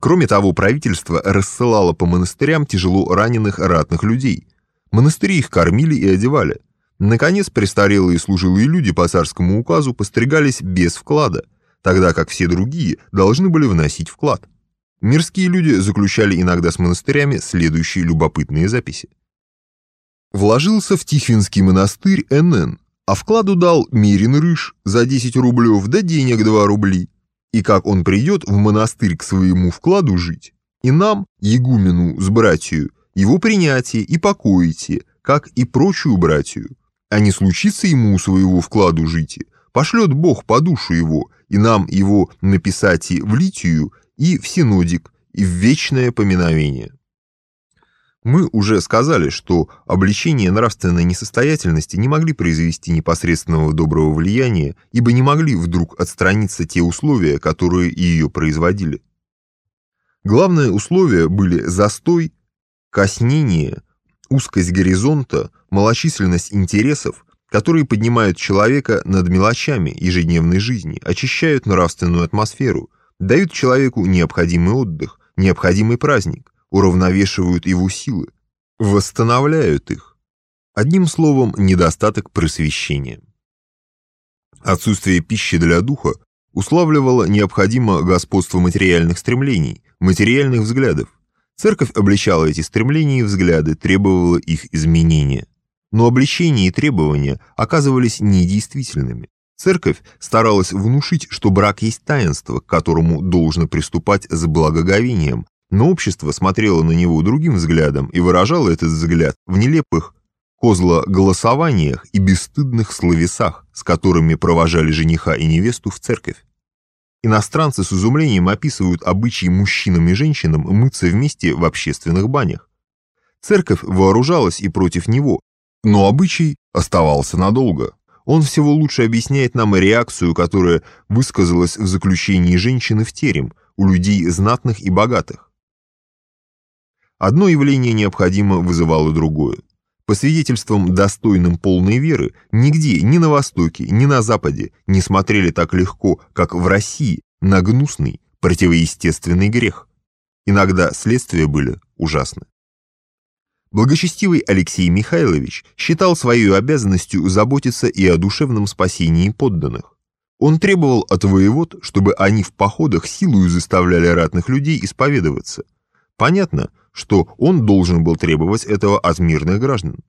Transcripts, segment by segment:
Кроме того, правительство рассылало по монастырям тяжело раненых ратных людей. Монастыри их кормили и одевали. Наконец, престарелые служилые люди по царскому указу постригались без вклада, тогда как все другие должны были вносить вклад. Мирские люди заключали иногда с монастырями следующие любопытные записи. Вложился в Тихвинский монастырь НН, а вкладу дал Мирин Рыж за 10 рублев, да денег 2 рубли. И как он придет в монастырь к своему вкладу жить, и нам, Егумену с братью, его принятие и покоите, как и прочую братью. А не случится ему своего вкладу жить, пошлет Бог по душу его, и нам его написать и в литию, и в синодик, и в вечное поминовение. Мы уже сказали, что обличение нравственной несостоятельности не могли произвести непосредственного доброго влияния, ибо не могли вдруг отстраниться те условия, которые ее производили. Главные условия были застой, коснение, узкость горизонта, малочисленность интересов, которые поднимают человека над мелочами ежедневной жизни, очищают нравственную атмосферу, дают человеку необходимый отдых, необходимый праздник, уравновешивают его силы, восстанавливают их. Одним словом, недостаток просвещения. Отсутствие пищи для духа уславливало необходимо господство материальных стремлений, материальных взглядов. Церковь обличала эти стремления и взгляды, требовала их изменения. Но обличения и требования оказывались недействительными. Церковь старалась внушить, что брак есть таинство, к которому должно приступать с благоговением, но общество смотрело на него другим взглядом и выражало этот взгляд в нелепых козло-голосованиях и бесстыдных словесах, с которыми провожали жениха и невесту в церковь. Иностранцы с изумлением описывают обычаи мужчинам и женщинам мыться вместе в общественных банях. Церковь вооружалась и против него, но обычай оставался надолго. Он всего лучше объясняет нам реакцию, которая высказалась в заключении женщины в терем, у людей знатных и богатых. Одно явление необходимо вызывало другое. По свидетельствам, достойным полной веры, нигде, ни на Востоке, ни на Западе не смотрели так легко, как в России, на гнусный, противоестественный грех. Иногда следствия были ужасны. Благочестивый Алексей Михайлович считал своей обязанностью заботиться и о душевном спасении подданных. Он требовал от воевод, чтобы они в походах силою заставляли ратных людей исповедоваться. Понятно, что он должен был требовать этого от мирных граждан.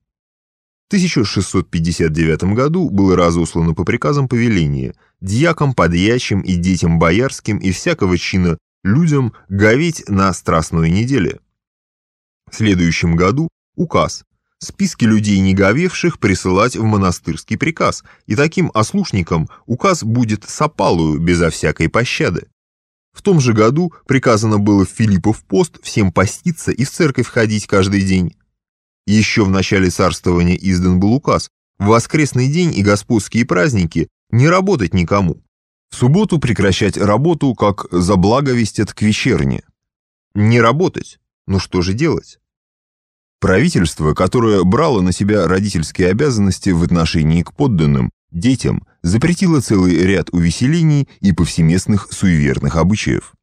В 1659 году было разослано по приказам повеление дьякам, подьячим и детям боярским и всякого чина людям говеть на Страстной неделе. В следующем году указ списки людей не говевших присылать в монастырский приказ, и таким ослушникам указ будет сопалую безо всякой пощады. В том же году приказано было в Филиппов пост всем поститься и в церковь ходить каждый день. Еще в начале царствования издан был указ в воскресный день и господские праздники не работать никому. В субботу прекращать работу, как заблаговестят к вечерне. Не работать. Ну что же делать? Правительство, которое брало на себя родительские обязанности в отношении к подданным, детям запретила целый ряд увеселений и повсеместных суеверных обычаев.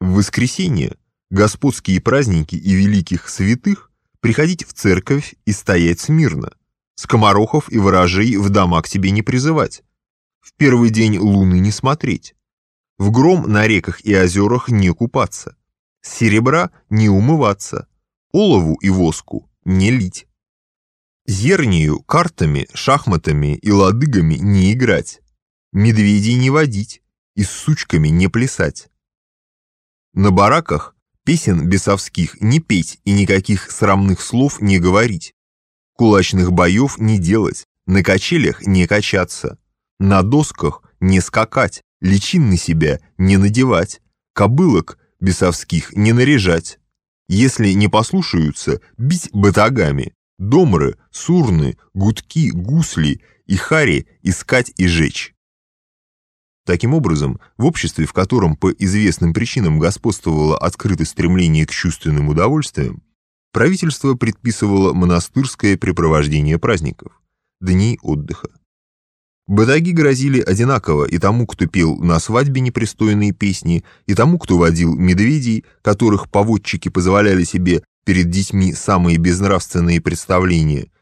В воскресенье, господские праздники и великих святых приходить в церковь и стоять смирно, скоморохов и ворожей в дома к себе не призывать, в первый день луны не смотреть, в гром на реках и озерах не купаться, серебра не умываться, олову и воску не лить. Зернию, картами, шахматами и ладыгами не играть, медведей не водить и с сучками не плясать. На бараках песен бесовских не петь и никаких срамных слов не говорить, кулачных боев не делать, на качелях не качаться, на досках не скакать, личин на себя не надевать, кобылок бесовских не наряжать. Если не послушаются, бить батагами, домры, сурны, гудки, гусли и хари искать и жечь. Таким образом, в обществе, в котором по известным причинам господствовало открытое стремление к чувственным удовольствиям, правительство предписывало монастырское препровождение праздников, дней отдыха. Батаги грозили одинаково и тому, кто пел на свадьбе непристойные песни, и тому, кто водил медведей, которых поводчики позволяли себе перед детьми самые безнравственные представления –